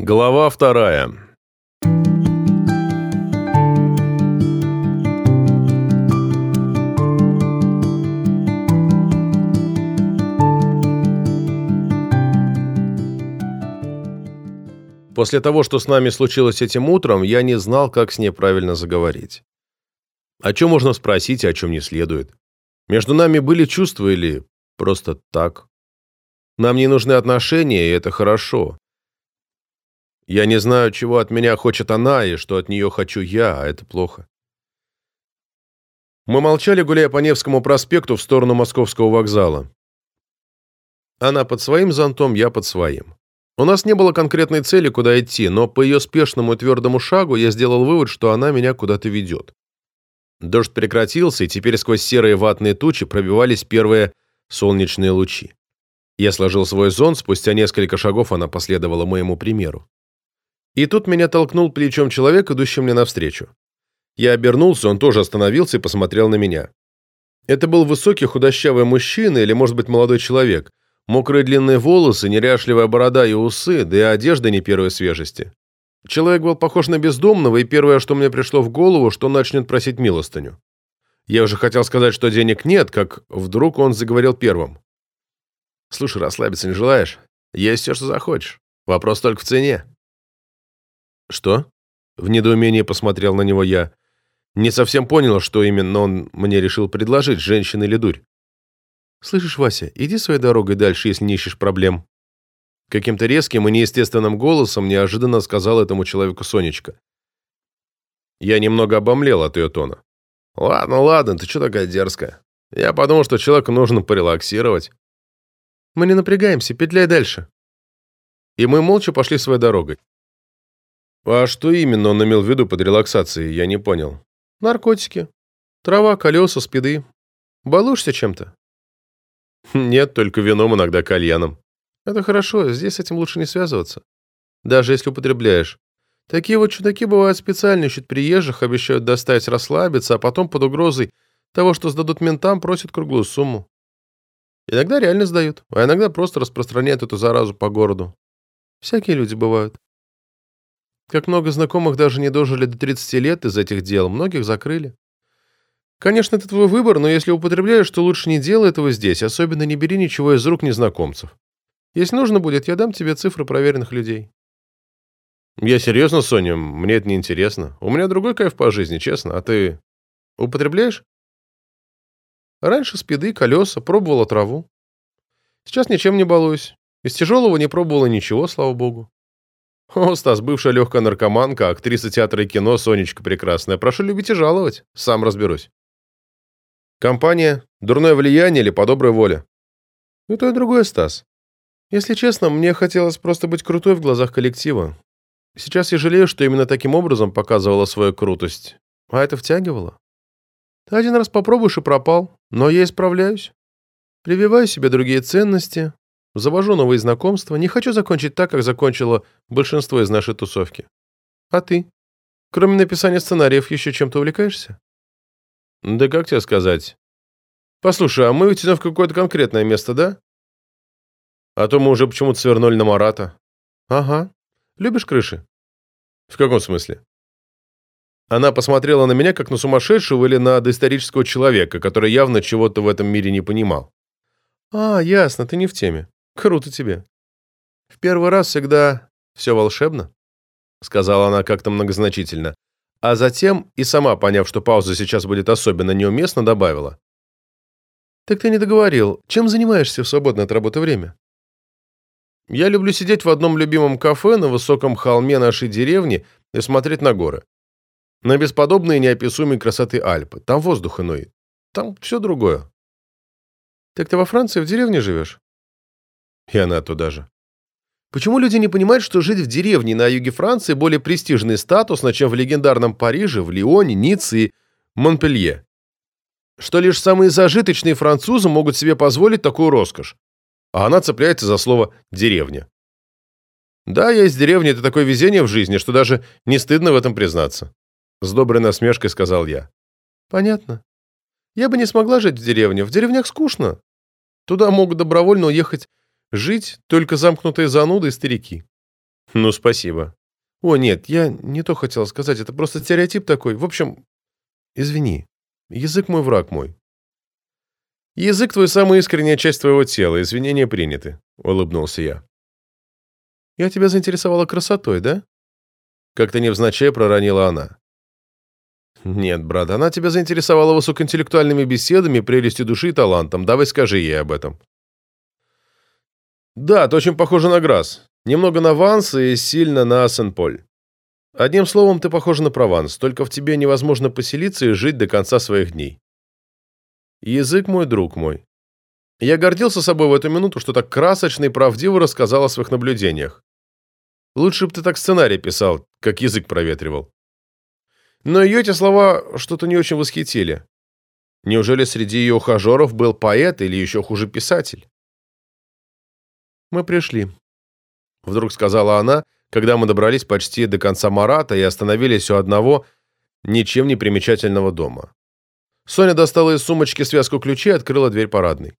Глава вторая. После того, что с нами случилось этим утром, я не знал, как с ней правильно заговорить. О чем можно спросить, а о чем не следует. Между нами были чувства или просто так? Нам не нужны отношения, и это хорошо. Я не знаю, чего от меня хочет она и что от нее хочу я, а это плохо. Мы молчали, гуляя по Невскому проспекту в сторону Московского вокзала. Она под своим зонтом, я под своим. У нас не было конкретной цели, куда идти, но по ее спешному и твердому шагу я сделал вывод, что она меня куда-то ведет. Дождь прекратился, и теперь сквозь серые ватные тучи пробивались первые солнечные лучи. Я сложил свой зонт, спустя несколько шагов она последовала моему примеру. И тут меня толкнул плечом человек, идущий мне навстречу. Я обернулся, он тоже остановился и посмотрел на меня. Это был высокий худощавый мужчина или, может быть, молодой человек. Мокрые длинные волосы, неряшливая борода и усы, да и одежда не первой свежести. Человек был похож на бездомного, и первое, что мне пришло в голову, что он начнет просить милостыню. Я уже хотел сказать, что денег нет, как вдруг он заговорил первым. «Слушай, расслабиться не желаешь? Есть все, что захочешь. Вопрос только в цене». «Что?» — в недоумении посмотрел на него я. Не совсем понял, что именно он мне решил предложить, женщина или дурь. «Слышишь, Вася, иди своей дорогой дальше, если не ищешь проблем». Каким-то резким и неестественным голосом неожиданно сказал этому человеку Сонечка. Я немного обомлел от ее тона. «Ладно, ладно, ты что такая дерзкая? Я подумал, что человеку нужно порелаксировать». «Мы не напрягаемся, петляй дальше». И мы молча пошли своей дорогой. А что именно он имел в виду под релаксацией, я не понял. Наркотики. Трава, колеса, спиды. Балуешься чем-то? Нет, только вином, иногда кальяном. Это хорошо, здесь с этим лучше не связываться. Даже если употребляешь. Такие вот чудаки бывают специально ищут приезжих, обещают доставить расслабиться, а потом под угрозой того, что сдадут ментам, просят круглую сумму. Иногда реально сдают, а иногда просто распространяют эту заразу по городу. Всякие люди бывают. Как много знакомых даже не дожили до 30 лет из этих дел, многих закрыли. Конечно, это твой выбор, но если употребляешь, то лучше не делай этого здесь, особенно не бери ничего из рук незнакомцев. Если нужно будет, я дам тебе цифры проверенных людей. Я серьезно, Соня, мне это не интересно. У меня другой кайф по жизни, честно. А ты употребляешь? Раньше спиды, колеса, пробовала траву. Сейчас ничем не балуюсь. Из тяжелого не пробовала ничего, слава богу. Стас, бывшая легкая наркоманка, актриса театра и кино, Сонечка прекрасная. Прошу любить и жаловать. Сам разберусь. Компания, дурное влияние или по доброй воле? И то, и другое, Стас. Если честно, мне хотелось просто быть крутой в глазах коллектива. Сейчас я жалею, что именно таким образом показывала свою крутость. А это втягивало. Ты один раз попробуешь и пропал, но я исправляюсь. Прививаю себе другие ценности, Завожу новые знакомства. Не хочу закончить так, как закончило большинство из нашей тусовки. А ты? Кроме написания сценариев, еще чем-то увлекаешься? Да как тебе сказать? Послушай, а мы ведь идем в какое-то конкретное место, да? А то мы уже почему-то свернули на Марата. Ага. Любишь крыши? В каком смысле? Она посмотрела на меня, как на сумасшедшего или на доисторического человека, который явно чего-то в этом мире не понимал. «А, ясно, ты не в теме. Круто тебе. В первый раз всегда все волшебно, сказала она как-то многозначительно, а затем и сама, поняв, что пауза сейчас будет особенно неуместна, добавила: Так ты не договорил. Чем занимаешься в свободное от работы время? Я люблю сидеть в одном любимом кафе на высоком холме нашей деревни и смотреть на горы. На бесподобные неописуемые красоты Альпы. Там воздух иной. Там все другое. Так ты во Франции в деревне живешь? И она туда же. Почему люди не понимают, что жить в деревне на юге Франции более престижный статус, чем в легендарном Париже, в Лионе, Ницце и Монпелье? Что лишь самые зажиточные французы могут себе позволить такую роскошь. А она цепляется за слово «деревня». Да, я из деревни, это такое везение в жизни, что даже не стыдно в этом признаться. С доброй насмешкой сказал я. Понятно. Я бы не смогла жить в деревне. В деревнях скучно. Туда могут добровольно уехать Жить только замкнутые зануды и старики. Ну, спасибо. О, нет, я не то хотел сказать, это просто стереотип такой. В общем, извини, язык мой враг мой. Язык твой самая искренняя часть твоего тела, извинения приняты, улыбнулся я. Я тебя заинтересовала красотой, да? Как-то невзначай проронила она. Нет, брат, она тебя заинтересовала высокоинтеллектуальными беседами, прелестью души и талантом. Давай скажи ей об этом. Да, ты очень похожа на Грасс. Немного на Ванс и сильно на Сен-Поль. Одним словом, ты похожа на Прованс, только в тебе невозможно поселиться и жить до конца своих дней. Язык мой, друг мой. Я гордился собой в эту минуту, что так красочно и правдиво рассказал о своих наблюдениях. Лучше бы ты так сценарий писал, как язык проветривал. Но ее эти слова что-то не очень восхитили. Неужели среди ее ухажеров был поэт или еще хуже писатель? «Мы пришли», — вдруг сказала она, когда мы добрались почти до конца Марата и остановились у одного ничем не примечательного дома. Соня достала из сумочки связку ключей и открыла дверь парадной.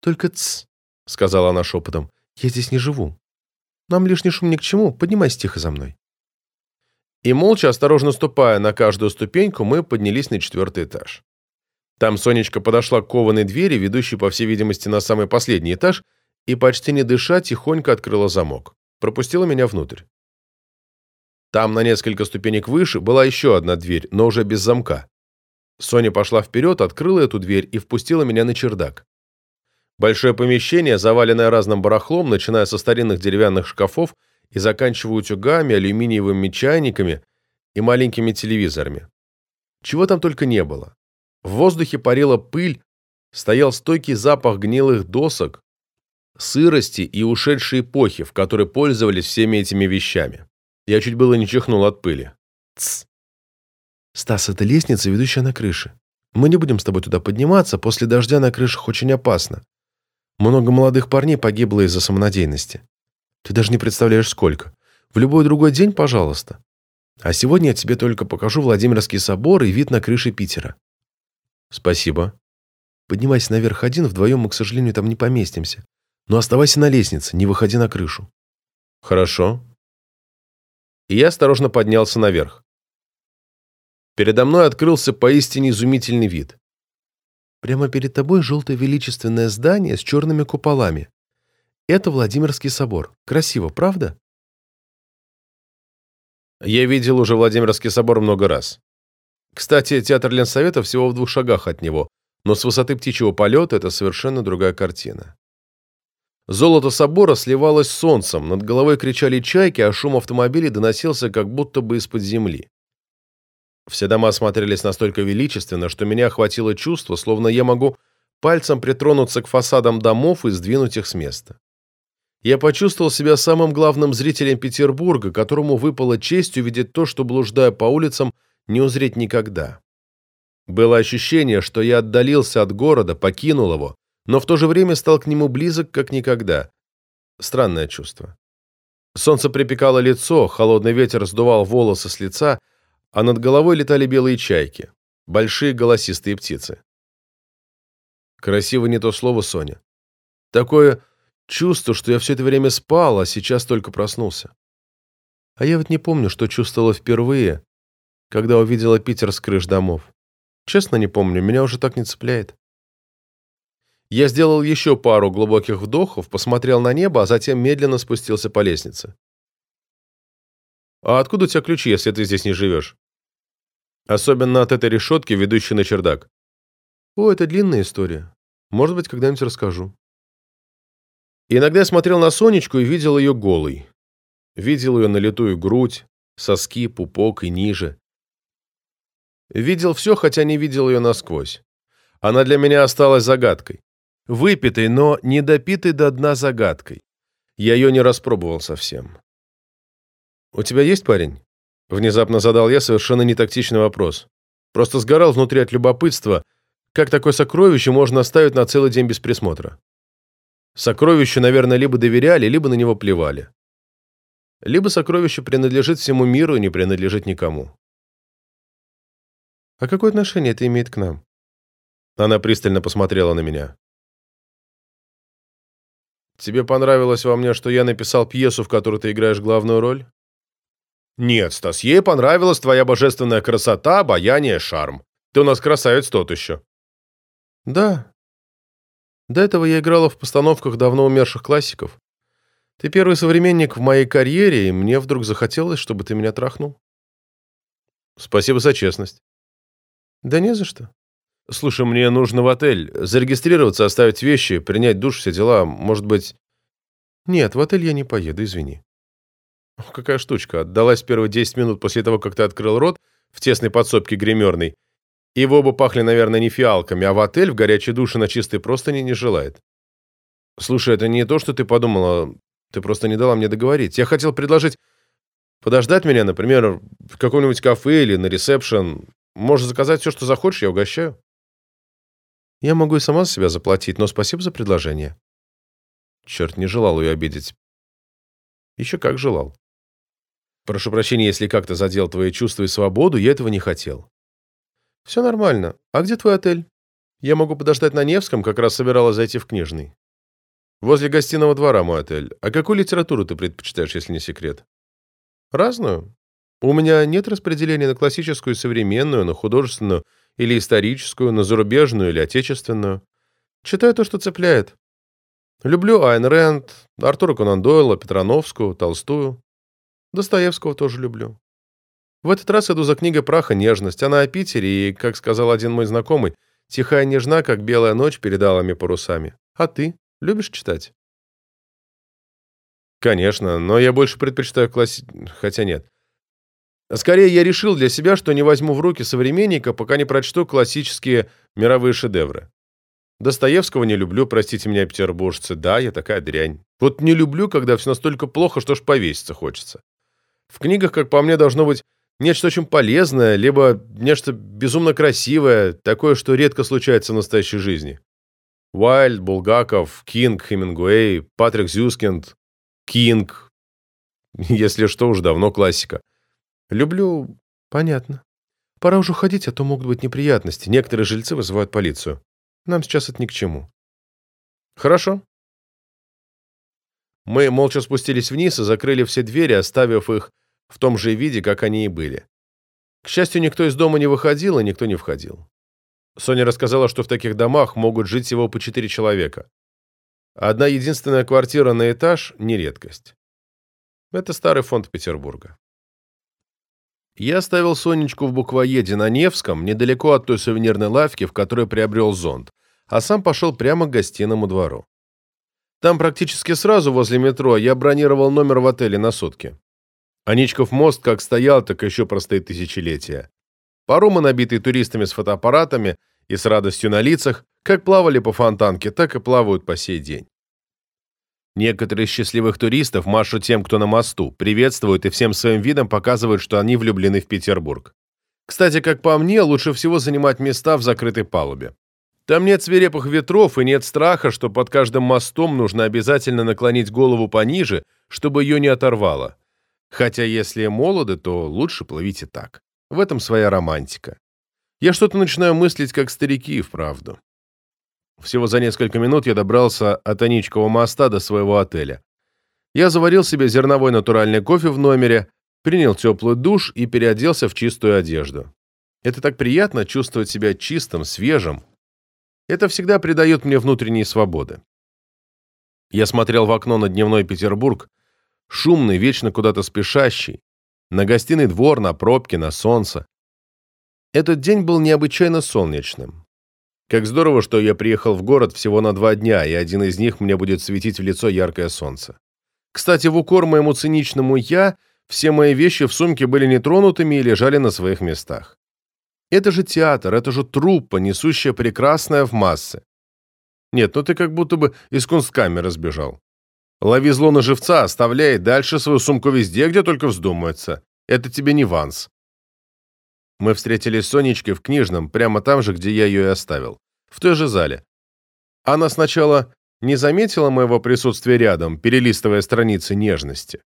«Только ц», — сказала она шепотом, — «я здесь не живу. Нам лишний шум ни к чему, поднимайся тихо за мной». И молча, осторожно ступая на каждую ступеньку, мы поднялись на четвертый этаж. Там Сонечка подошла к кованой двери, ведущей, по всей видимости, на самый последний этаж, и, почти не дыша, тихонько открыла замок. Пропустила меня внутрь. Там, на несколько ступенек выше, была еще одна дверь, но уже без замка. Соня пошла вперед, открыла эту дверь и впустила меня на чердак. Большое помещение, заваленное разным барахлом, начиная со старинных деревянных шкафов и заканчивая утюгами, алюминиевыми чайниками и маленькими телевизорами. Чего там только не было. В воздухе парила пыль, стоял стойкий запах гнилых досок, сырости и ушедшей эпохи, в которой пользовались всеми этими вещами. Я чуть было не чихнул от пыли. Тсс. Стас, это лестница, ведущая на крыше. Мы не будем с тобой туда подниматься, после дождя на крышах очень опасно. Много молодых парней погибло из-за самонадеянности. Ты даже не представляешь, сколько. В любой другой день, пожалуйста. А сегодня я тебе только покажу Владимирский собор и вид на крыши Питера. Спасибо. Поднимайся наверх один, вдвоем мы, к сожалению, там не поместимся. Но оставайся на лестнице, не выходи на крышу. Хорошо. И я осторожно поднялся наверх. Передо мной открылся поистине изумительный вид. Прямо перед тобой желтое величественное здание с черными куполами. Это Владимирский собор. Красиво, правда? Я видел уже Владимирский собор много раз. Кстати, театр Ленсовета всего в двух шагах от него, но с высоты птичьего полета это совершенно другая картина. Золото собора сливалось с солнцем, над головой кричали чайки, а шум автомобилей доносился как будто бы из-под земли. Все дома смотрелись настолько величественно, что меня охватило чувство, словно я могу пальцем притронуться к фасадам домов и сдвинуть их с места. Я почувствовал себя самым главным зрителем Петербурга, которому выпало честь увидеть то, что, блуждая по улицам, не узреть никогда. Было ощущение, что я отдалился от города, покинул его, но в то же время стал к нему близок, как никогда. Странное чувство. Солнце припекало лицо, холодный ветер сдувал волосы с лица, а над головой летали белые чайки, большие голосистые птицы. Красиво не то слово, Соня. Такое чувство, что я все это время спал, а сейчас только проснулся. А я вот не помню, что чувствовала впервые, когда увидела Питер с крыш домов. Честно не помню, меня уже так не цепляет. Я сделал еще пару глубоких вдохов, посмотрел на небо, а затем медленно спустился по лестнице. «А откуда у тебя ключи, если ты здесь не живешь?» «Особенно от этой решетки, ведущей на чердак». «О, это длинная история. Может быть, когда-нибудь расскажу». иногда я смотрел на Сонечку и видел ее голой. Видел ее налитую грудь, соски, пупок и ниже. Видел все, хотя не видел ее насквозь. Она для меня осталась загадкой выпитой, но не допитой до дна загадкой. Я ее не распробовал совсем. «У тебя есть парень?» Внезапно задал я совершенно нетактичный вопрос. Просто сгорал внутри от любопытства, как такое сокровище можно оставить на целый день без присмотра. Сокровищу, наверное, либо доверяли, либо на него плевали. Либо сокровище принадлежит всему миру и не принадлежит никому. «А какое отношение это имеет к нам?» Она пристально посмотрела на меня. Тебе понравилось во мне, что я написал пьесу, в которой ты играешь главную роль? Нет, Стас, ей понравилась твоя божественная красота, обаяние, шарм. Ты у нас красавец тот еще. Да. До этого я играла в постановках давно умерших классиков. Ты первый современник в моей карьере, и мне вдруг захотелось, чтобы ты меня трахнул. Спасибо за честность. Да не за что. Слушай, мне нужно в отель. Зарегистрироваться, оставить вещи, принять душ, все дела. Может быть... Нет, в отель я не поеду, извини. Какая штучка. Отдалась первые 10 минут после того, как ты открыл рот в тесной подсобке гримерной. И вы оба пахли, наверное, не фиалками, а в отель в горячей душе на чистой простыни не желает. Слушай, это не то, что ты подумала. Ты просто не дала мне договорить. Я хотел предложить подождать меня, например, в каком-нибудь кафе или на ресепшн. Можешь заказать все, что захочешь, я угощаю. Я могу и сама за себя заплатить, но спасибо за предложение. Черт, не желал ее обидеть. Еще как желал. Прошу прощения, если как-то задел твои чувства и свободу, я этого не хотел. Все нормально. А где твой отель? Я могу подождать на Невском, как раз собиралась зайти в книжный. Возле гостиного двора мой отель. А какую литературу ты предпочитаешь, если не секрет? Разную. У меня нет распределения на классическую и современную, на художественную или историческую, на зарубежную или отечественную. Читаю то, что цепляет. Люблю Айн Рэнд, Артура Конан Дойла, Петрановскую, Толстую. Достоевского тоже люблю. В этот раз иду за книгой «Праха. Нежность». Она о Питере и, как сказал один мой знакомый, тихая нежна, как белая ночь перед алыми парусами. А ты любишь читать? Конечно, но я больше предпочитаю класси... Хотя нет. Скорее, я решил для себя, что не возьму в руки современника, пока не прочту классические мировые шедевры. Достоевского не люблю, простите меня, петербуржцы. Да, я такая дрянь. Вот не люблю, когда все настолько плохо, что ж повеситься хочется. В книгах, как по мне, должно быть нечто очень полезное, либо нечто безумно красивое, такое, что редко случается в настоящей жизни. Уайльд, Булгаков, Кинг, Хемингуэй, Патрик Зюскинд, Кинг. Если что, уж давно классика. Люблю... Понятно. Пора уже уходить, а то могут быть неприятности. Некоторые жильцы вызывают полицию. Нам сейчас это ни к чему. Хорошо. Мы молча спустились вниз и закрыли все двери, оставив их в том же виде, как они и были. К счастью, никто из дома не выходил, и никто не входил. Соня рассказала, что в таких домах могут жить всего по четыре человека. Одна единственная квартира на этаж – не редкость. Это старый фонд Петербурга. Я оставил Сонечку в буквоеде на Невском, недалеко от той сувенирной лавки, в которой приобрел зонт, а сам пошел прямо к гостиному двору. Там практически сразу возле метро я бронировал номер в отеле на сутки. Аничков мост как стоял, так еще простоит тысячелетия. Паромы, набитые туристами с фотоаппаратами и с радостью на лицах, как плавали по фонтанке, так и плавают по сей день. Некоторые из счастливых туристов машут тем, кто на мосту, приветствуют и всем своим видом показывают, что они влюблены в Петербург. Кстати, как по мне, лучше всего занимать места в закрытой палубе. Там нет свирепых ветров и нет страха, что под каждым мостом нужно обязательно наклонить голову пониже, чтобы ее не оторвало. Хотя если молоды, то лучше плывите так. В этом своя романтика. Я что-то начинаю мыслить, как старики, вправду. Всего за несколько минут я добрался от Аничкового моста до своего отеля. Я заварил себе зерновой натуральный кофе в номере, принял теплый душ и переоделся в чистую одежду. Это так приятно чувствовать себя чистым, свежим. Это всегда придает мне внутренней свободы. Я смотрел в окно на дневной Петербург, шумный, вечно куда-то спешащий, на гостиный двор, на пробки, на солнце. Этот день был необычайно солнечным. Как здорово, что я приехал в город всего на два дня, и один из них мне будет светить в лицо яркое солнце. Кстати, в укор моему циничному «я» все мои вещи в сумке были нетронутыми и лежали на своих местах. Это же театр, это же труппа, несущая прекрасное в массы. Нет, ну ты как будто бы из кунсткамеры сбежал. Лови зло на живца, оставляй дальше свою сумку везде, где только вздумается. Это тебе не Ванс. Мы встретились с Сонечкой в книжном, прямо там же, где я ее и оставил. В той же зале. Она сначала не заметила моего присутствия рядом, перелистывая страницы нежности.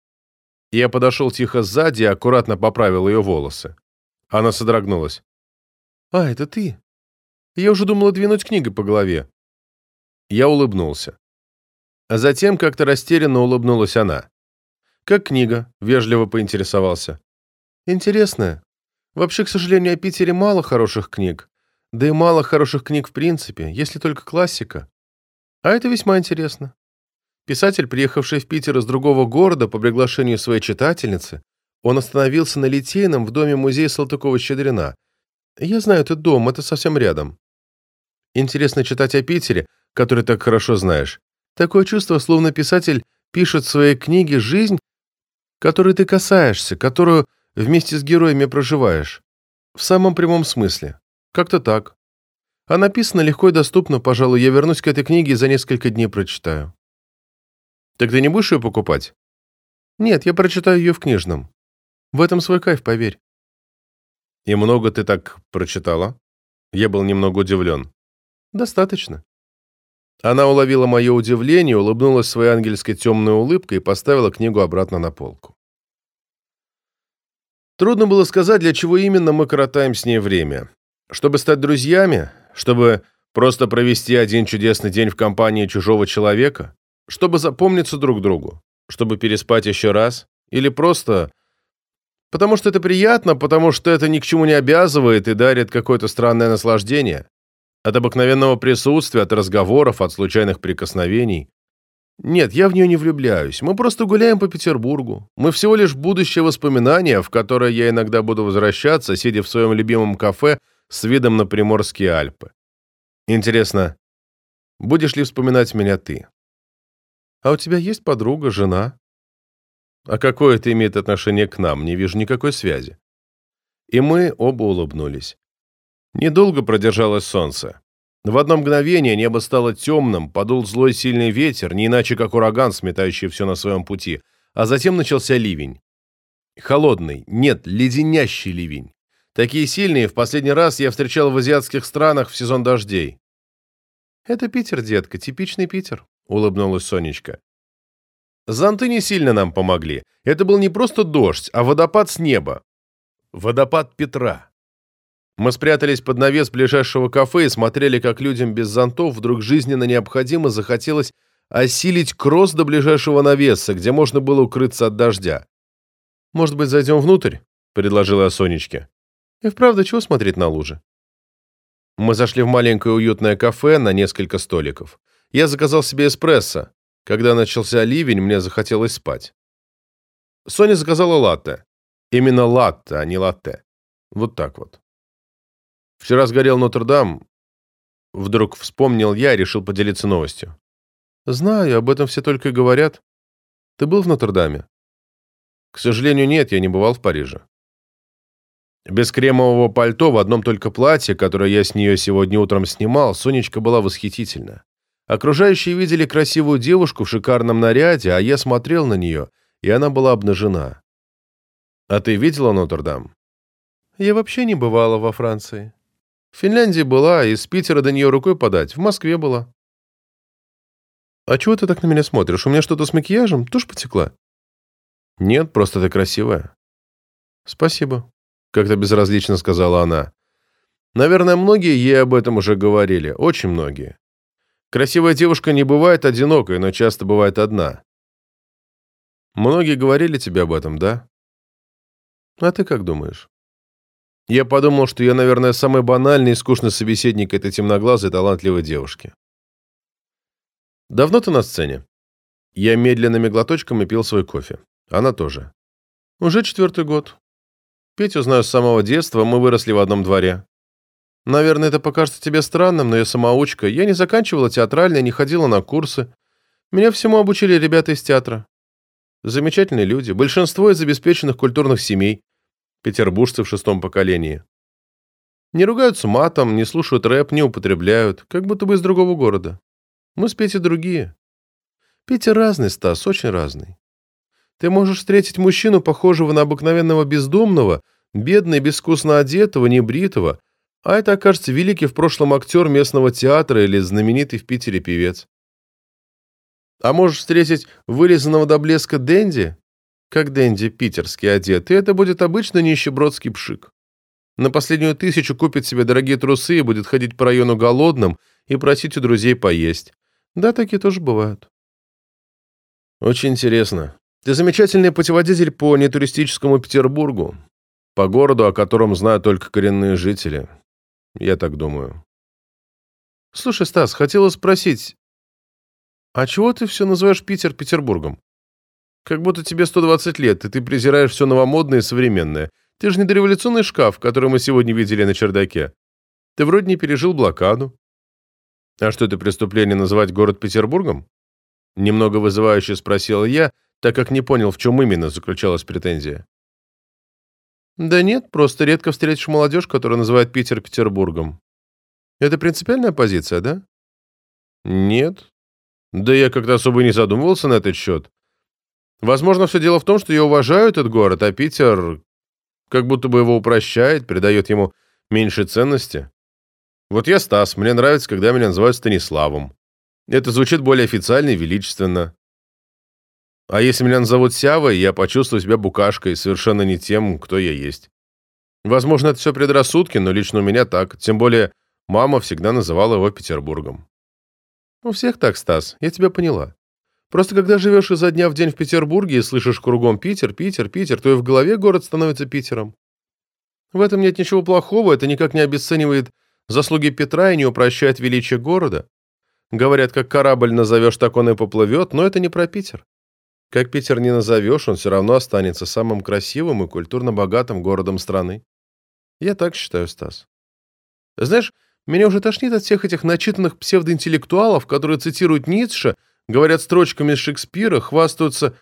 Я подошел тихо сзади и аккуратно поправил ее волосы. Она содрогнулась. «А, это ты? Я уже думала двинуть книгой по голове». Я улыбнулся. А затем как-то растерянно улыбнулась она. «Как книга?» — вежливо поинтересовался. «Интересная. Вообще, к сожалению, о Питере мало хороших книг. Да и мало хороших книг в принципе, если только классика. А это весьма интересно. Писатель, приехавший в Питер из другого города по приглашению своей читательницы, он остановился на Литейном в доме музея Салтыкова-Щедрина. Я знаю этот дом, это совсем рядом. Интересно читать о Питере, который так хорошо знаешь. Такое чувство, словно писатель пишет в своей книге жизнь, которой ты касаешься, которую вместе с героями проживаешь. В самом прямом смысле. Как-то так. А написано легко и доступно, пожалуй, я вернусь к этой книге и за несколько дней прочитаю. Так ты не будешь ее покупать? Нет, я прочитаю ее в книжном. В этом свой кайф, поверь. И много ты так прочитала? Я был немного удивлен. Достаточно. Она уловила мое удивление, улыбнулась своей ангельской темной улыбкой и поставила книгу обратно на полку. Трудно было сказать, для чего именно мы коротаем с ней время. Чтобы стать друзьями? Чтобы просто провести один чудесный день в компании чужого человека? Чтобы запомниться друг другу? Чтобы переспать еще раз? Или просто... Потому что это приятно, потому что это ни к чему не обязывает и дарит какое-то странное наслаждение? От обыкновенного присутствия, от разговоров, от случайных прикосновений. Нет, я в нее не влюбляюсь. Мы просто гуляем по Петербургу. Мы всего лишь будущее воспоминание, в которое я иногда буду возвращаться, сидя в своем любимом кафе с видом на Приморские Альпы. Интересно, будешь ли вспоминать меня ты? А у тебя есть подруга, жена? А какое это имеет отношение к нам? Не вижу никакой связи. И мы оба улыбнулись. Недолго продержалось солнце. В одно мгновение небо стало темным, подул злой сильный ветер, не иначе как ураган, сметающий все на своем пути, а затем начался ливень. Холодный, нет, леденящий ливень. Такие сильные в последний раз я встречал в азиатских странах в сезон дождей. «Это Питер, детка, типичный Питер», — улыбнулась Сонечка. Зонты не сильно нам помогли. Это был не просто дождь, а водопад с неба. Водопад Петра. Мы спрятались под навес ближайшего кафе и смотрели, как людям без зонтов вдруг жизненно необходимо захотелось осилить кросс до ближайшего навеса, где можно было укрыться от дождя. «Может быть, зайдем внутрь?» — предложила Сонечке. «И вправду, чего смотреть на лужи?» Мы зашли в маленькое уютное кафе на несколько столиков. Я заказал себе эспрессо. Когда начался ливень, мне захотелось спать. Соня заказала латте. Именно латте, а не латте. Вот так вот. Вчера сгорел Нотр-Дам. Вдруг вспомнил я и решил поделиться новостью. Знаю, об этом все только и говорят. Ты был в Нотр-Даме? К сожалению, нет, я не бывал в Париже. Без кремового пальто в одном только платье, которое я с нее сегодня утром снимал, Сонечка была восхитительна. Окружающие видели красивую девушку в шикарном наряде, а я смотрел на нее, и она была обнажена. А ты видела Нотр-Дам? Я вообще не бывала во Франции. В Финляндии была, из Питера до нее рукой подать, в Москве была. А чего ты так на меня смотришь? У меня что-то с макияжем? Тушь потекла? Нет, просто ты красивая. Спасибо, как-то безразлично сказала она. Наверное, многие ей об этом уже говорили, очень многие. Красивая девушка не бывает одинокой, но часто бывает одна. Многие говорили тебе об этом, да? А ты как думаешь? Я подумал, что я, наверное, самый банальный и скучный собеседник этой темноглазой талантливой девушки. Давно ты на сцене? Я медленными глоточками пил свой кофе. Она тоже. Уже четвертый год. Петю знаю с самого детства, мы выросли в одном дворе. Наверное, это покажется тебе странным, но я самоучка. Я не заканчивала театральное, не ходила на курсы. Меня всему обучили ребята из театра. Замечательные люди, большинство из обеспеченных культурных семей петербуржцы в шестом поколении. Не ругаются матом, не слушают рэп, не употребляют, как будто бы из другого города. Мы с Петей другие. Петя разный, Стас, очень разный. Ты можешь встретить мужчину, похожего на обыкновенного бездомного, бедно и безвкусно одетого, небритого, а это окажется великий в прошлом актер местного театра или знаменитый в Питере певец. А можешь встретить вырезанного до блеска Дэнди, как Дэнди питерский одет, и это будет обычно нищебродский пшик. На последнюю тысячу купит себе дорогие трусы и будет ходить по району голодным и просить у друзей поесть. Да, такие тоже бывают. Очень интересно. Ты замечательный путеводитель по нетуристическому Петербургу, по городу, о котором знают только коренные жители. Я так думаю. Слушай, Стас, хотела спросить, а чего ты все называешь Питер Петербургом? Как будто тебе 120 лет, и ты презираешь все новомодное и современное. Ты же не дореволюционный шкаф, который мы сегодня видели на чердаке. Ты вроде не пережил блокаду. А что это преступление называть город Петербургом? Немного вызывающе спросил я, так как не понял, в чем именно заключалась претензия. Да нет, просто редко встретишь молодежь, которая называет Питер Петербургом. Это принципиальная позиция, да? Нет. Да я как-то особо не задумывался на этот счет. Возможно, все дело в том, что я уважаю этот город, а Питер как будто бы его упрощает, придает ему меньше ценности. Вот я Стас, мне нравится, когда меня называют Станиславом. Это звучит более официально и величественно. А если меня назовут Сявой, я почувствую себя букашкой, совершенно не тем, кто я есть. Возможно, это все предрассудки, но лично у меня так. Тем более, мама всегда называла его Петербургом. У всех так, Стас, я тебя поняла. Просто когда живешь изо дня в день в Петербурге и слышишь кругом Питер, Питер, Питер, то и в голове город становится Питером. В этом нет ничего плохого, это никак не обесценивает заслуги Петра и не упрощает величие города. Говорят, как корабль назовешь, так он и поплывет, но это не про Питер. Как Питер не назовешь, он все равно останется самым красивым и культурно богатым городом страны. Я так считаю, Стас. Знаешь, меня уже тошнит от всех этих начитанных псевдоинтеллектуалов, которые цитируют Ницше, говорят строчками Шекспира, хвастаются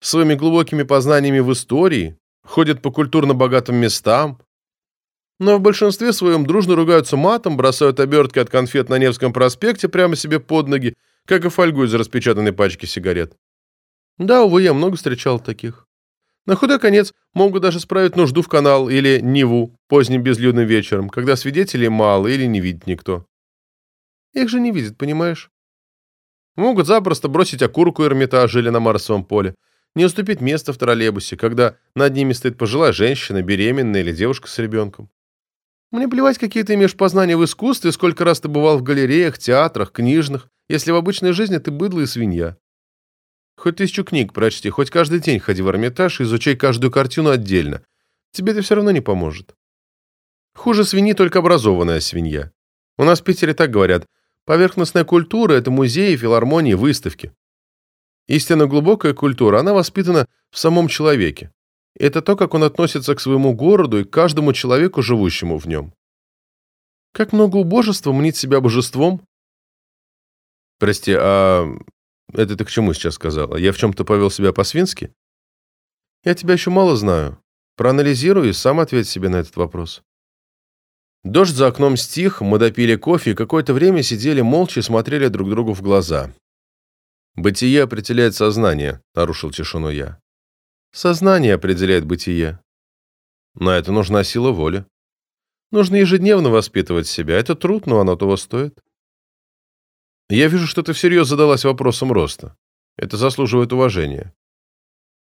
своими глубокими познаниями в истории, ходят по культурно богатым местам, но в большинстве своем дружно ругаются матом, бросают обертки от конфет на Невском проспекте прямо себе под ноги, как и фольгу из распечатанной пачки сигарет. Да, увы, я много встречал таких. На худой конец могут даже справить нужду в канал или Неву поздним безлюдным вечером, когда свидетелей мало или не видит никто. Их же не видят, понимаешь? Могут запросто бросить окурку Эрмитажа или на Марсовом поле, не уступить место в троллейбусе, когда над ними стоит пожилая женщина, беременная или девушка с ребенком. Мне плевать, какие ты имеешь познания в искусстве, сколько раз ты бывал в галереях, театрах, книжных, если в обычной жизни ты быдло и свинья. Хоть тысячу книг прочти, хоть каждый день ходи в Эрмитаж и изучай каждую картину отдельно. Тебе это все равно не поможет. Хуже свиньи только образованная свинья. У нас в Питере так говорят. Поверхностная культура – это музеи, филармонии, выставки. Истинно глубокая культура, она воспитана в самом человеке. Это то, как он относится к своему городу и к каждому человеку, живущему в нем. Как много убожества мнит себя божеством? Прости, а это ты к чему сейчас сказала? Я в чем-то повел себя по-свински? Я тебя еще мало знаю. Проанализируй и сам ответь себе на этот вопрос. Дождь за окном стих, мы допили кофе и какое-то время сидели молча и смотрели друг другу в глаза. «Бытие определяет сознание», — нарушил тишину я. «Сознание определяет бытие. На это нужна сила воли. Нужно ежедневно воспитывать себя. Это труд, но оно того стоит. Я вижу, что ты всерьез задалась вопросом роста. Это заслуживает уважения.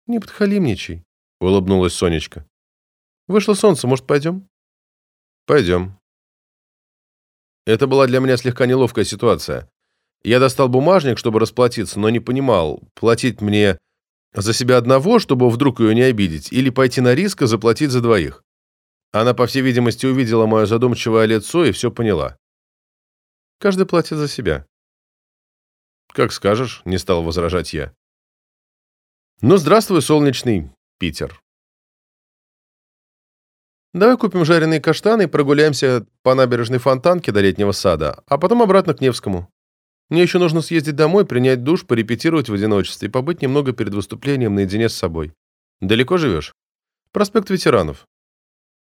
Не подхалимничай, улыбнулась Сонечка. Вышло солнце, может, пойдем? Пойдем. Это была для меня слегка неловкая ситуация. Я достал бумажник, чтобы расплатиться, но не понимал, платить мне за себя одного, чтобы вдруг ее не обидеть, или пойти на риск и заплатить за двоих. Она, по всей видимости, увидела мое задумчивое лицо и все поняла. Каждый платит за себя. «Как скажешь», — не стал возражать я. «Ну, здравствуй, солнечный Питер». «Давай купим жареные каштаны и прогуляемся по набережной Фонтанке до летнего сада, а потом обратно к Невскому. Мне еще нужно съездить домой, принять душ, порепетировать в одиночестве и побыть немного перед выступлением наедине с собой. Далеко живешь? Проспект ветеранов.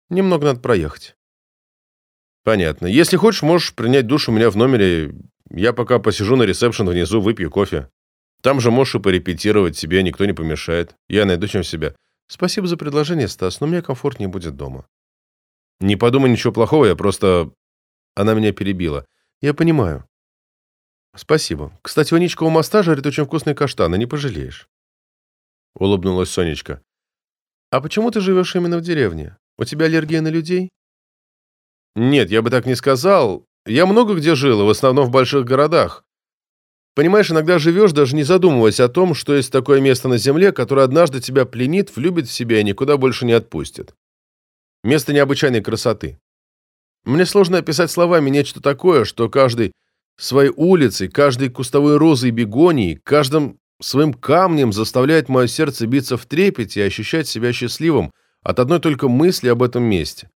Немного надо проехать». «Понятно. Если хочешь, можешь принять душ у меня в номере я пока посижу на ресепшн внизу, выпью кофе. Там же можешь и порепетировать, тебе никто не помешает. Я найду чем себя. Спасибо за предложение, Стас, но мне комфортнее будет дома. Не подумай ничего плохого, я просто... Она меня перебила. Я понимаю. Спасибо. Кстати, у моста жарит очень вкусные каштаны, не пожалеешь. Улыбнулась Сонечка. А почему ты живешь именно в деревне? У тебя аллергия на людей? Нет, я бы так не сказал. Я много где жил, в основном в больших городах. Понимаешь, иногда живешь, даже не задумываясь о том, что есть такое место на земле, которое однажды тебя пленит, влюбит в себя и никуда больше не отпустит. Место необычайной красоты. Мне сложно описать словами нечто такое, что каждый своей улицей, каждой кустовой розой и бегонией, каждым своим камнем заставляет мое сердце биться в трепете и ощущать себя счастливым от одной только мысли об этом месте.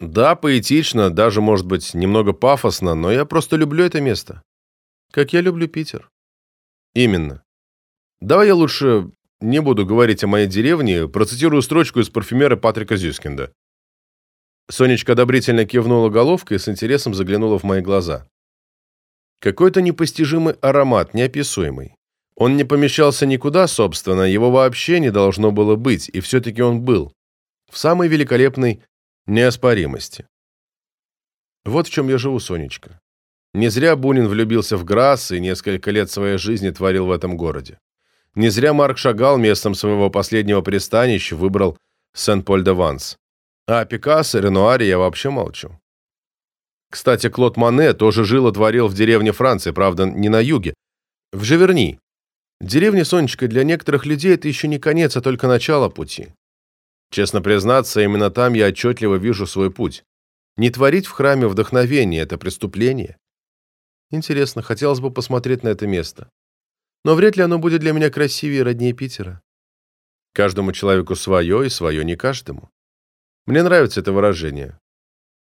Да, поэтично, даже, может быть, немного пафосно, но я просто люблю это место. Как я люблю Питер. Именно. Давай я лучше не буду говорить о моей деревне, процитирую строчку из парфюмера Патрика Зюскинда. Сонечка одобрительно кивнула головкой и с интересом заглянула в мои глаза. Какой-то непостижимый аромат, неописуемый. Он не помещался никуда, собственно, его вообще не должно было быть, и все-таки он был. В самой великолепной неоспоримости. Вот в чем я живу, Сонечка. Не зря Бунин влюбился в Грасс и несколько лет своей жизни творил в этом городе. Не зря Марк Шагал местом своего последнего пристанища выбрал Сен-Поль-де-Ванс. А о Пикассо, Ренуаре я вообще молчу. Кстати, Клод Мане тоже жил и творил в деревне Франции, правда, не на юге, в Живерни, Деревня Сонечка для некоторых людей это еще не конец, а только начало пути. Честно признаться, именно там я отчетливо вижу свой путь. Не творить в храме вдохновение – это преступление. Интересно, хотелось бы посмотреть на это место. Но вряд ли оно будет для меня красивее и роднее Питера. Каждому человеку свое, и свое не каждому. Мне нравится это выражение.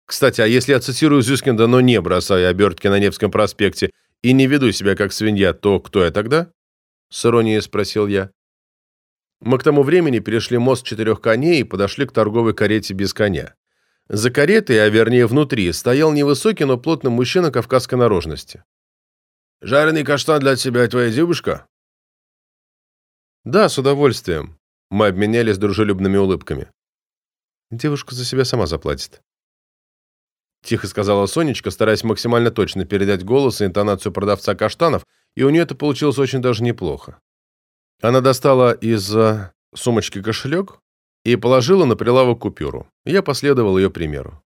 Кстати, а если я цитирую Зюскинда, но не бросаю обертки на Невском проспекте и не веду себя как свинья, то кто я тогда? С иронией спросил я. Мы к тому времени перешли мост четырех коней и подошли к торговой карете без коня. За каретой, а вернее внутри, стоял невысокий, но плотный мужчина кавказской наружности. «Жареный каштан для тебя твоя девушка?» «Да, с удовольствием». Мы обменялись дружелюбными улыбками. «Девушка за себя сама заплатит». Тихо сказала Сонечка, стараясь максимально точно передать голос и интонацию продавца каштанов, и у нее это получилось очень даже неплохо. Она достала из э, сумочки кошелек и положила на прилавок купюру. Я последовал ее примеру.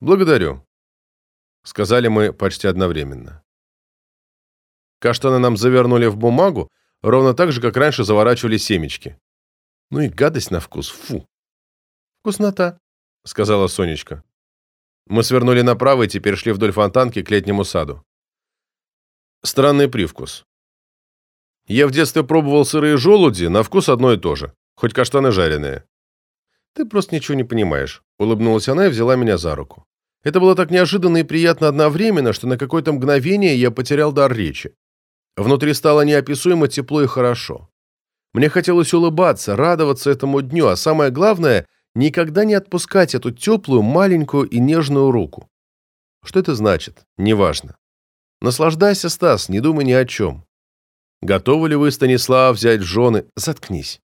«Благодарю», — сказали мы почти одновременно. Каштаны нам завернули в бумагу, ровно так же, как раньше заворачивали семечки. Ну и гадость на вкус, фу. «Вкуснота», — сказала Сонечка. Мы свернули направо и теперь шли вдоль фонтанки к летнему саду. Странный привкус. Я в детстве пробовал сырые желуди, на вкус одно и то же, хоть каштаны жареные. Ты просто ничего не понимаешь, улыбнулась она и взяла меня за руку. Это было так неожиданно и приятно одновременно, что на какое-то мгновение я потерял дар речи. Внутри стало неописуемо тепло и хорошо. Мне хотелось улыбаться, радоваться этому дню, а самое главное — никогда не отпускать эту теплую, маленькую и нежную руку. Что это значит? Неважно. Наслаждайся, Стас, не думай ни о чем. Готовы ли вы, Станислав, взять жены? Заткнись.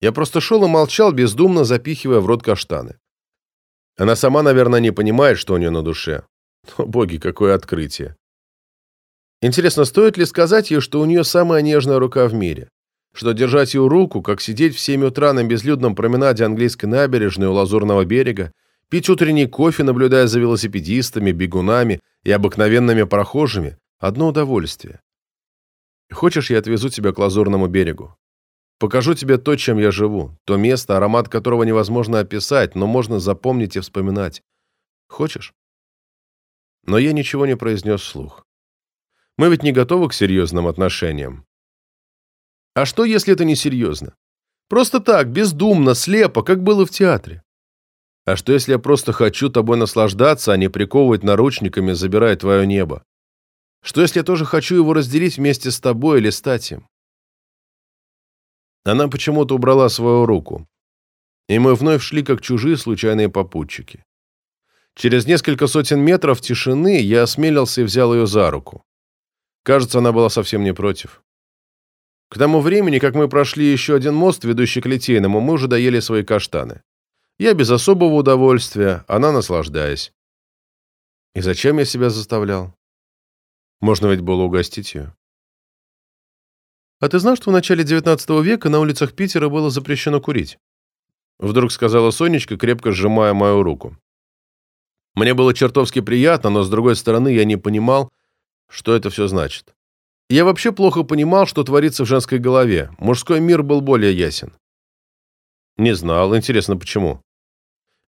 Я просто шел и молчал, бездумно запихивая в рот каштаны. Она сама, наверное, не понимает, что у нее на душе. О, боги, какое открытие. Интересно, стоит ли сказать ей, что у нее самая нежная рука в мире? Что держать ее руку, как сидеть в 7 утра на безлюдном променаде английской набережной у Лазурного берега, Пить утренний кофе, наблюдая за велосипедистами, бегунами и обыкновенными прохожими – одно удовольствие. Хочешь, я отвезу тебя к Лазурному берегу? Покажу тебе то, чем я живу, то место, аромат которого невозможно описать, но можно запомнить и вспоминать. Хочешь? Но я ничего не произнес вслух. Мы ведь не готовы к серьезным отношениям. А что, если это не серьезно? Просто так, бездумно, слепо, как было в театре. А что, если я просто хочу тобой наслаждаться, а не приковывать наручниками, забирая твое небо? Что, если я тоже хочу его разделить вместе с тобой или стать им? Она почему-то убрала свою руку, и мы вновь шли, как чужие случайные попутчики. Через несколько сотен метров тишины я осмелился и взял ее за руку. Кажется, она была совсем не против. К тому времени, как мы прошли еще один мост, ведущий к Литейному, мы уже доели свои каштаны. Я без особого удовольствия, она наслаждаясь. И зачем я себя заставлял? Можно ведь было угостить ее. А ты знал, что в начале XIX века на улицах Питера было запрещено курить? Вдруг сказала Сонечка, крепко сжимая мою руку. Мне было чертовски приятно, но, с другой стороны, я не понимал, Что это все значит? Я вообще плохо понимал, что творится в женской голове. Мужской мир был более ясен. Не знал. Интересно, почему?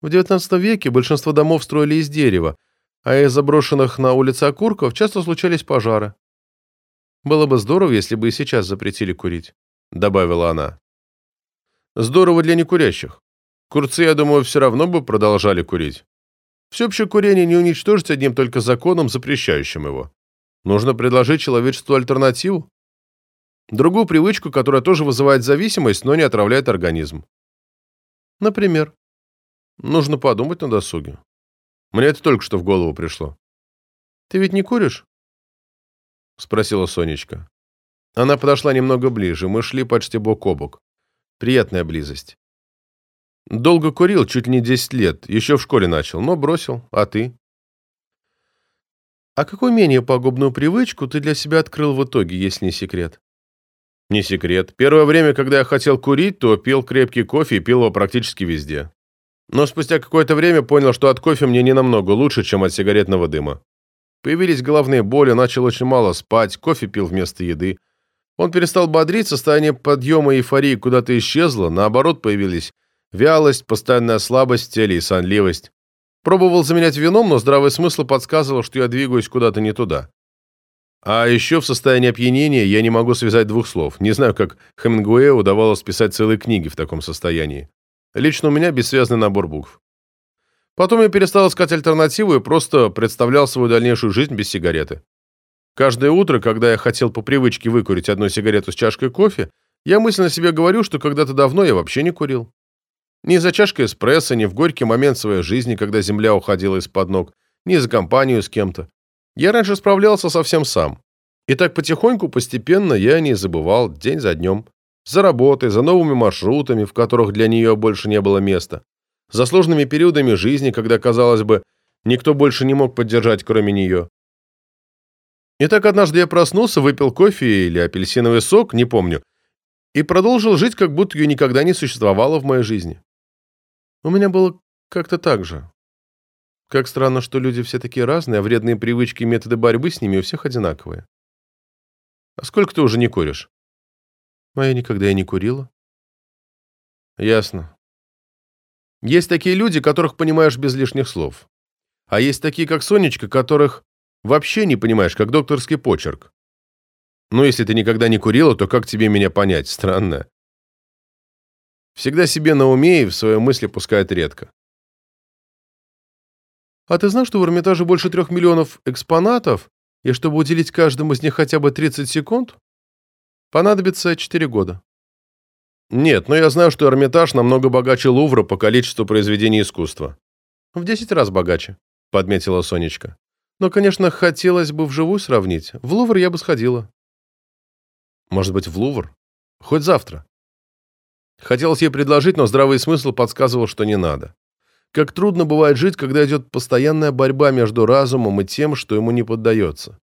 В XIX веке большинство домов строили из дерева, а из заброшенных на улице окурков часто случались пожары. Было бы здорово, если бы и сейчас запретили курить, добавила она. Здорово для некурящих. Курцы, я думаю, все равно бы продолжали курить. Всеобщее курение не уничтожить одним только законом, запрещающим его. Нужно предложить человечеству альтернативу. Другую привычку, которая тоже вызывает зависимость, но не отравляет организм. Например, нужно подумать на досуге. Мне это только что в голову пришло. Ты ведь не куришь? Спросила Сонечка. Она подошла немного ближе, мы шли почти бок о бок. Приятная близость. Долго курил, чуть не 10 лет, еще в школе начал, но бросил. А ты? А какую менее пагубную привычку ты для себя открыл в итоге, если не секрет? Не секрет. Первое время, когда я хотел курить, то пил крепкий кофе и пил его практически везде. Но спустя какое-то время понял, что от кофе мне не намного лучше, чем от сигаретного дыма. Появились головные боли, начал очень мало спать, кофе пил вместо еды. Он перестал бодрить, состояние подъема и эйфории куда-то исчезло, наоборот, появились вялость, постоянная слабость в теле и сонливость. Пробовал заменять вином, но здравый смысл подсказывал, что я двигаюсь куда-то не туда. А еще в состоянии опьянения я не могу связать двух слов. Не знаю, как Хемингуэю удавалось писать целые книги в таком состоянии. Лично у меня бессвязный набор букв. Потом я перестал искать альтернативу и просто представлял свою дальнейшую жизнь без сигареты. Каждое утро, когда я хотел по привычке выкурить одну сигарету с чашкой кофе, я мысленно себе говорю, что когда-то давно я вообще не курил. Ни за чашкой эспрессо, ни в горький момент своей жизни, когда земля уходила из-под ног, ни за компанию с кем-то. Я раньше справлялся совсем сам. И так потихоньку, постепенно я не забывал день за днем. За работой, за новыми маршрутами, в которых для нее больше не было места. За сложными периодами жизни, когда, казалось бы, никто больше не мог поддержать, кроме нее. И так однажды я проснулся, выпил кофе или апельсиновый сок, не помню, и продолжил жить, как будто ее никогда не существовало в моей жизни. У меня было как-то так же. Как странно, что люди все такие разные, а вредные привычки и методы борьбы с ними у всех одинаковые. А сколько ты уже не куришь? А я никогда и не курила. Ясно. Есть такие люди, которых понимаешь без лишних слов. А есть такие, как Сонечка, которых вообще не понимаешь, как докторский почерк. Ну, если ты никогда не курила, то как тебе меня понять? Странно. Всегда себе на уме и в свои мысли пускает редко. А ты знал, что в Эрмитаже больше трех миллионов экспонатов, и чтобы уделить каждому из них хотя бы 30 секунд, понадобится 4 года? Нет, но я знаю, что Эрмитаж намного богаче Лувра по количеству произведений искусства. В 10 раз богаче, подметила Сонечка. Но, конечно, хотелось бы вживую сравнить. В Лувр я бы сходила. Может быть, в Лувр? Хоть завтра. Хотелось ей предложить, но здравый смысл подсказывал, что не надо. Как трудно бывает жить, когда идет постоянная борьба между разумом и тем, что ему не поддается.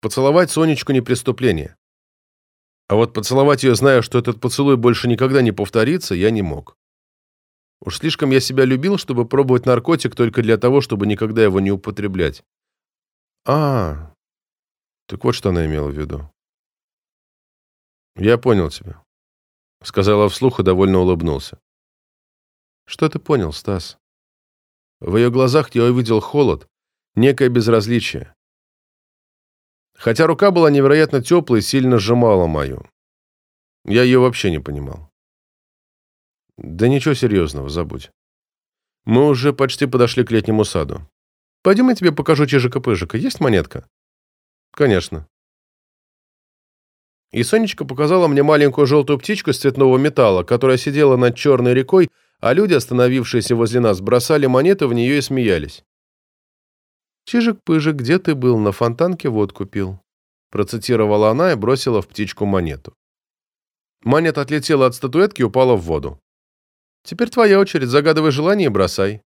Поцеловать Сонечку не преступление. А вот поцеловать ее, зная, что этот поцелуй больше никогда не повторится, я не мог. Уж слишком я себя любил, чтобы пробовать наркотик только для того, чтобы никогда его не употреблять. А, так вот что она имела в виду. Я понял тебя. Сказала вслух и довольно улыбнулся. Что ты понял, Стас? В ее глазах я увидел холод, некое безразличие. Хотя рука была невероятно теплой сильно сжимала мою. Я ее вообще не понимал. Да ничего серьезного, забудь. Мы уже почти подошли к летнему саду. Пойдем я тебе покажу чижика-пыжика. Есть монетка? Конечно. И Сонечка показала мне маленькую желтую птичку из цветного металла, которая сидела над черной рекой, а люди, остановившиеся возле нас, бросали монеты в нее и смеялись. «Чижик-пыжик, где ты был? На фонтанке водку пил», процитировала она и бросила в птичку монету. Монета отлетела от статуэтки и упала в воду. «Теперь твоя очередь, загадывай желание и бросай».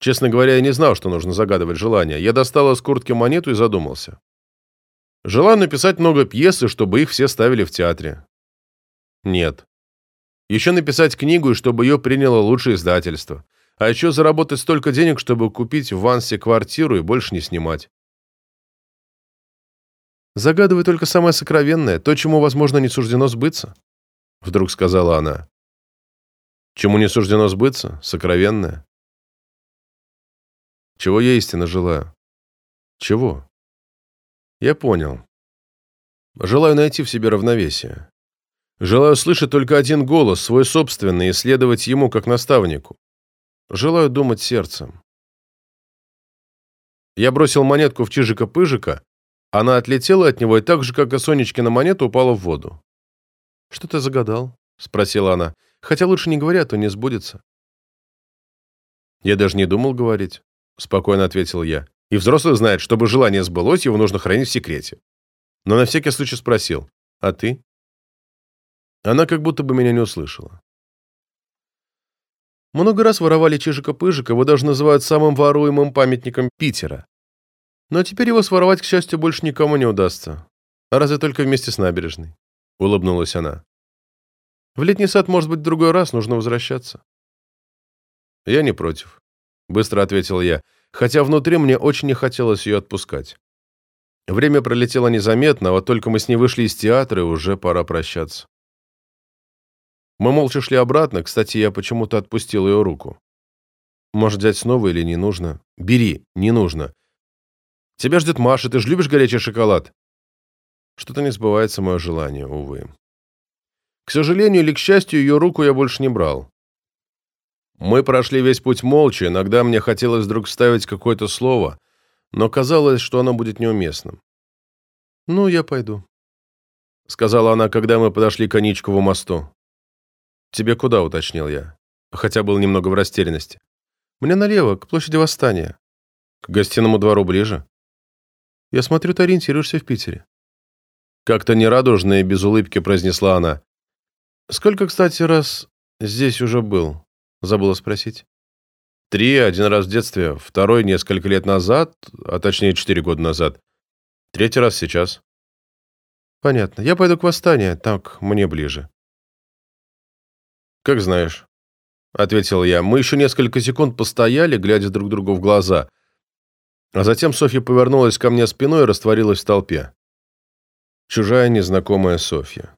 Честно говоря, я не знал, что нужно загадывать желание. Я достал из куртки монету и задумался. Желаю написать много пьес, чтобы их все ставили в театре. Нет. Еще написать книгу, и чтобы ее приняло лучшее издательство. А еще заработать столько денег, чтобы купить в Вансе квартиру и больше не снимать. Загадывай только самое сокровенное, то, чему, возможно, не суждено сбыться», — вдруг сказала она. «Чему не суждено сбыться? Сокровенное?» «Чего я истинно желаю?» «Чего?» «Я понял. Желаю найти в себе равновесие. Желаю слышать только один голос, свой собственный, и следовать ему как наставнику. Желаю думать сердцем. Я бросил монетку в Чижика-Пыжика, она отлетела от него и так же, как и Сонечкина монета, упала в воду. «Что ты загадал?» — спросила она. «Хотя лучше не говоря, а то не сбудется». «Я даже не думал говорить», — спокойно ответил я. «И взрослый знает, чтобы желание сбылось, его нужно хранить в секрете». Но на всякий случай спросил. «А ты?» Она как будто бы меня не услышала. Много раз воровали Чижика-Пыжика, его даже называют самым воруемым памятником Питера. Но теперь его своровать, к счастью, больше никому не удастся. А разве только вместе с набережной. Улыбнулась она. В летний сад, может быть, в другой раз нужно возвращаться. Я не против. Быстро ответил я, хотя внутри мне очень не хотелось ее отпускать. Время пролетело незаметно, вот только мы с ней вышли из театра, и уже пора прощаться. Мы молча шли обратно, кстати, я почему-то отпустил ее руку. Может, взять снова или не нужно? Бери, не нужно. Тебя ждет Маша, ты же любишь горячий шоколад? Что-то не сбывается мое желание, увы. К сожалению или к счастью, ее руку я больше не брал. Мы прошли весь путь молча, иногда мне хотелось вдруг вставить какое-то слово, но казалось, что оно будет неуместным. «Ну, я пойду», — сказала она, когда мы подошли к Аничкову мосту. «Тебе куда?» — уточнил я, хотя был немного в растерянности. «Мне налево, к площади Восстания. К гостиному двору ближе». «Я смотрю, ты ориентируешься в Питере». Как-то нерадужно и без улыбки произнесла она. «Сколько, кстати, раз здесь уже был?» — забыла спросить. «Три, один раз в детстве, второй несколько лет назад, а точнее четыре года назад. Третий раз сейчас». «Понятно. Я пойду к Восстанию, так мне ближе». «Как знаешь», — ответил я. Мы еще несколько секунд постояли, глядя друг другу в глаза. А затем Софья повернулась ко мне спиной и растворилась в толпе. Чужая незнакомая Софья.